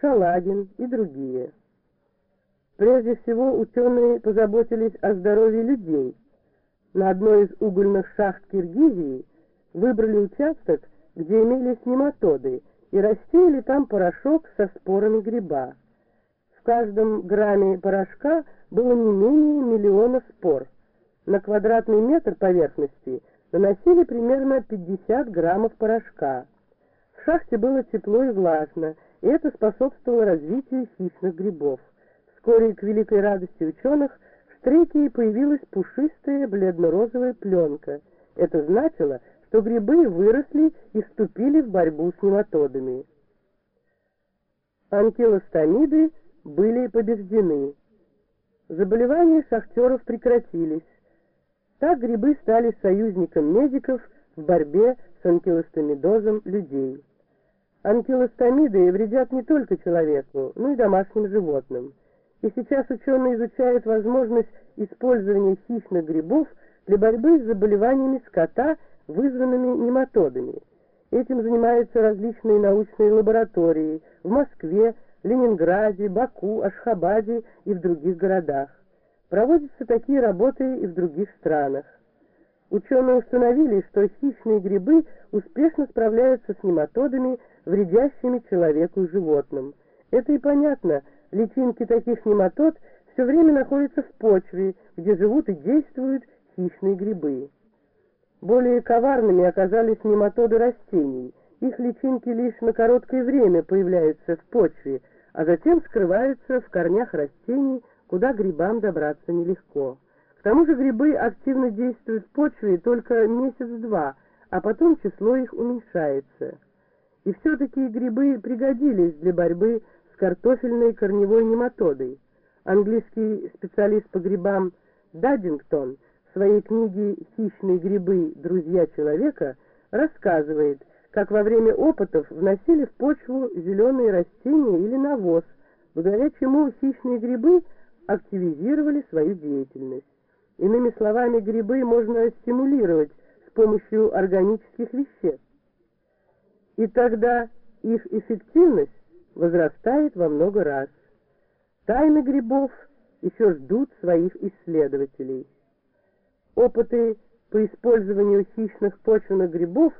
Шалагин и другие. Прежде всего ученые позаботились о здоровье людей. На одной из угольных шахт Киргизии выбрали участок, где имелись нематоды, и рассеяли там порошок со спорами гриба. В каждом грамме порошка было не менее миллиона спор. На квадратный метр поверхности наносили примерно 50 граммов порошка. В шахте было тепло и влажно, это способствовало развитию хищных грибов. Вскоре, к великой радости ученых, в стрейке появилась пушистая бледно-розовая пленка. Это значило, что грибы выросли и вступили в борьбу с нематодами. Анкилостомиды были побеждены. Заболевания шахтеров прекратились. Так грибы стали союзником медиков в борьбе с анкилостомидозом людей. Анкилостомиды вредят не только человеку, но и домашним животным. И сейчас ученые изучают возможность использования хищных грибов для борьбы с заболеваниями скота, вызванными нематодами. Этим занимаются различные научные лаборатории в Москве, Ленинграде, Баку, Ашхабаде и в других городах. Проводятся такие работы и в других странах. Ученые установили, что хищные грибы успешно справляются с нематодами, вредящими человеку и животным. Это и понятно, личинки таких нематод все время находятся в почве, где живут и действуют хищные грибы. Более коварными оказались нематоды растений. Их личинки лишь на короткое время появляются в почве, а затем скрываются в корнях растений, куда грибам добраться нелегко. Тому же грибы активно действуют в почве только месяц-два, а потом число их уменьшается. И все-таки грибы пригодились для борьбы с картофельной корневой нематодой. Английский специалист по грибам Даддингтон в своей книге «Хищные грибы. Друзья человека» рассказывает, как во время опытов вносили в почву зеленые растения или навоз, благодаря чему хищные грибы активизировали свою деятельность. Иными словами, грибы можно стимулировать с помощью органических веществ. И тогда их эффективность возрастает во много раз. Тайны грибов еще ждут своих исследователей. Опыты по использованию хищных почвенных грибов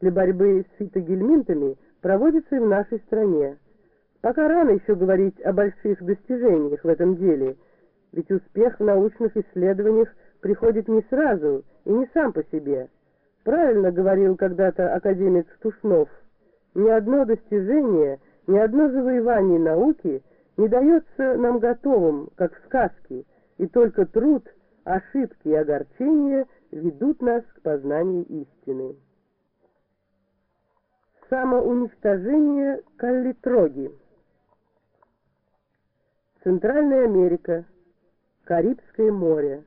для борьбы с фитогельминтами проводятся и в нашей стране. Пока рано еще говорить о больших достижениях в этом деле – ведь успех в научных исследованиях приходит не сразу и не сам по себе. Правильно говорил когда-то академик Стушнов, ни одно достижение, ни одно завоевание науки не дается нам готовым, как в сказке, и только труд, ошибки и огорчения ведут нас к познанию истины. Самоуничтожение каллитроги Центральная Америка Карибское море.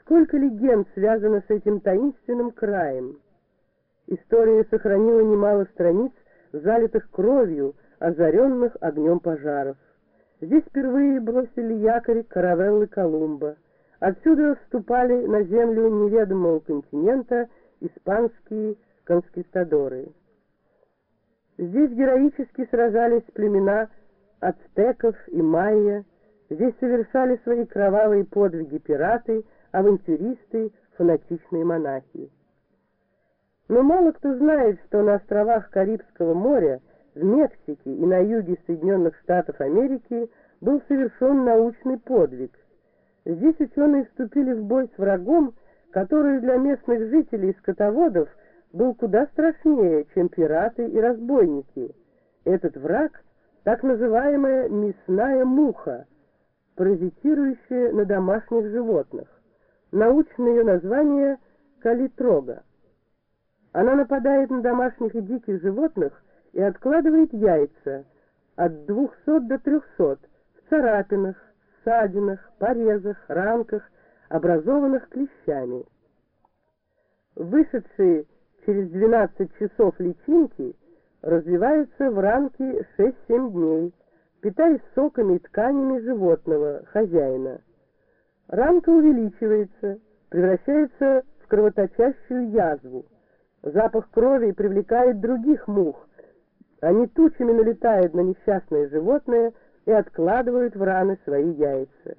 Сколько легенд связано с этим таинственным краем. История сохранила немало страниц, залитых кровью, озаренных огнем пожаров. Здесь впервые бросили якорь каравеллы Колумба. Отсюда вступали на землю неведомого континента испанские конкистадоры. Здесь героически сражались племена ацтеков и майя, Здесь совершали свои кровавые подвиги пираты, авантюристы, фанатичные монахи. Но мало кто знает, что на островах Карибского моря, в Мексике и на юге Соединенных Штатов Америки был совершен научный подвиг. Здесь ученые вступили в бой с врагом, который для местных жителей и скотоводов был куда страшнее, чем пираты и разбойники. Этот враг — так называемая мясная муха — паразитирующая на домашних животных. Научное ее название – калитрога. Она нападает на домашних и диких животных и откладывает яйца от 200 до 300 в царапинах, ссадинах, порезах, ранках, образованных клещами. Вышедшие через 12 часов личинки развиваются в ранке 6-7 дней, питаясь соками и тканями животного, хозяина. Ранка увеличивается, превращается в кровоточащую язву. Запах крови привлекает других мух. Они тучами налетают на несчастное животное и откладывают в раны свои яйца.